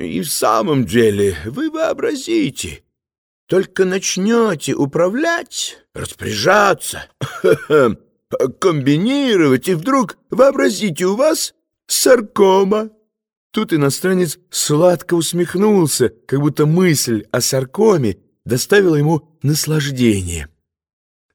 И в самом деле, вы вообразите, только начнете управлять, распоряжаться, комбинировать, и вдруг, вообразите, у вас саркома. Тут иностранец сладко усмехнулся, как будто мысль о саркоме доставила ему наслаждение.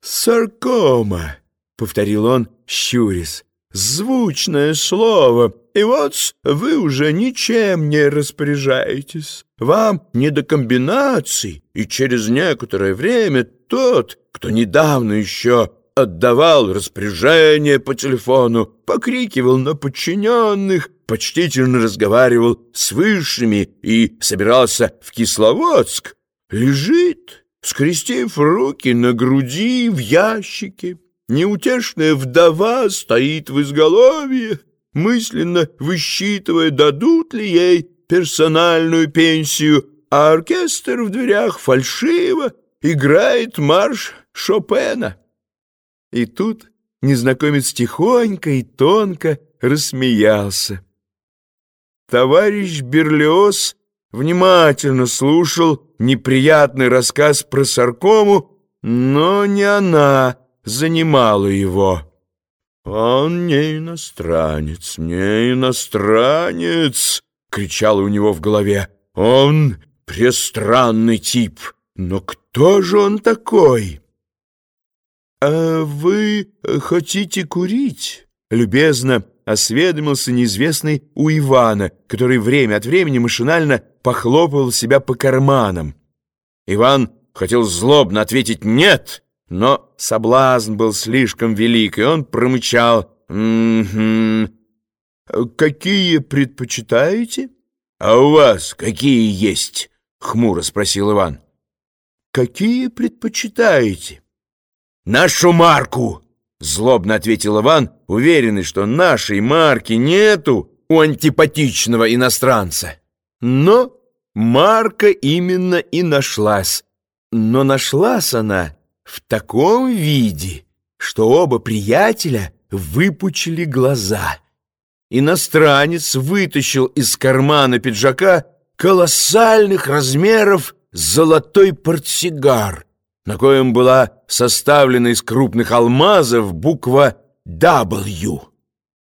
«Саркома», — повторил он, щурясь, — «звучное слово, и вот вы уже ничем не распоряжаетесь. Вам не до комбинаций, и через некоторое время тот, кто недавно еще отдавал распоряжение по телефону, покрикивал на подчиненных, почтительно разговаривал с высшими и собирался в Кисловодск, лежит, скрестив руки на груди в ящике. Неутешная вдова стоит в изголовье, мысленно высчитывая, дадут ли ей персональную пенсию, а оркестр в дверях фальшиво играет марш Шопена. И тут незнакомец тихонько и тонко рассмеялся. Товарищ Берлиоз внимательно слушал неприятный рассказ про саркому, но не она занимала его. «Он не иностранец, не иностранец!» — кричало у него в голове. «Он престранный тип, но кто же он такой?» «А вы хотите курить?» — любезно осведомился неизвестный у Ивана, который время от времени машинально похлопывал себя по карманам. Иван хотел злобно ответить «нет», но соблазн был слишком велик, и он промычал «М-м-м». «Какие предпочитаете?» «А у вас какие есть?» — хмуро спросил Иван. «Какие предпочитаете?» «Нашу марку!» — злобно ответил Иван, уверенный, что нашей марки нету у антипатичного иностранца. Но марка именно и нашлась. Но нашлась она в таком виде, что оба приятеля выпучили глаза. Иностранец вытащил из кармана пиджака колоссальных размеров золотой портсигар, на коем была составлена из крупных алмазов буква W.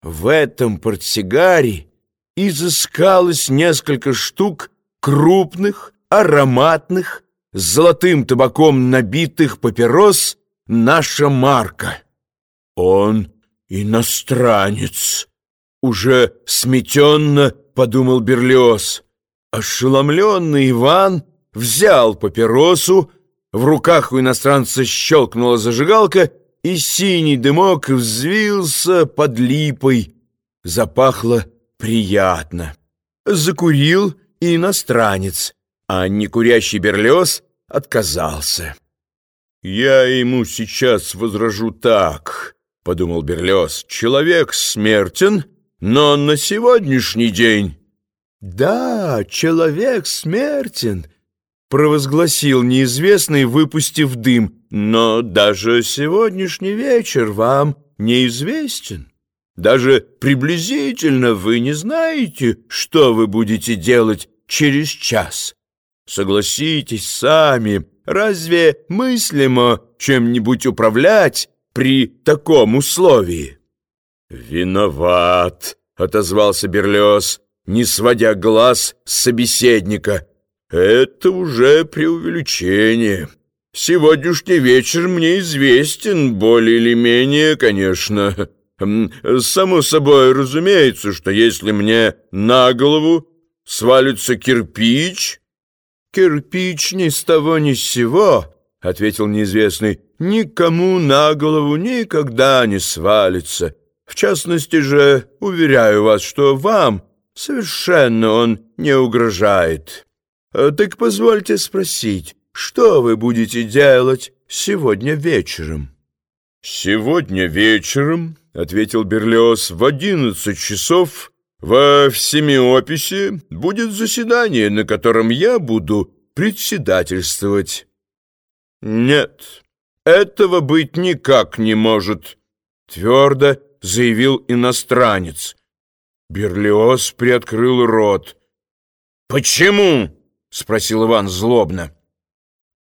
В этом портсигаре изыскалось несколько штук крупных, ароматных, с золотым табаком набитых папирос наша марка. Он иностранец, уже сметенно подумал Берлиоз. Ошеломленный Иван взял папиросу, в руках у иностранца щелкнула зажигалка, и синий дымок взвился под липой. Запахло приятно. Закурил иностранец, а некурящий Берлиоз отказался. «Я ему сейчас возражу так», — подумал Берлиоз. «Человек смертен, но на сегодняшний день...» «Да, человек смертен», — провозгласил неизвестный, выпустив дым. «Но даже сегодняшний вечер вам неизвестен. Даже приблизительно вы не знаете, что вы будете делать через час». Согласитесь сами, разве мыслимо чем-нибудь управлять при таком условии? «Виноват», — отозвался Берлиоз, не сводя глаз с собеседника. «Это уже преувеличение. Сегодняшний вечер мне известен, более или менее, конечно. Само собой разумеется, что если мне на голову свалится кирпич...» «Кирпич ни с того ни с сего», — ответил неизвестный, «никому на голову никогда не свалится. В частности же, уверяю вас, что вам совершенно он не угрожает. Э, так позвольте спросить, что вы будете делать сегодня вечером?» «Сегодня вечером», — ответил Берлиоз, — «в одиннадцать часов во всемиописи будет заседание, на котором я буду председательствовать. Нет, этого быть никак не может, твердо заявил иностранец. Берлиоз приоткрыл рот. «Почему?» — спросил Иван злобно.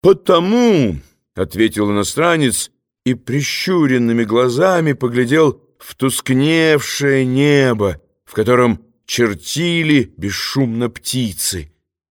«Потому», — ответил иностранец и прищуренными глазами поглядел в тускневшее небо, в котором чертили бесшумно птицы.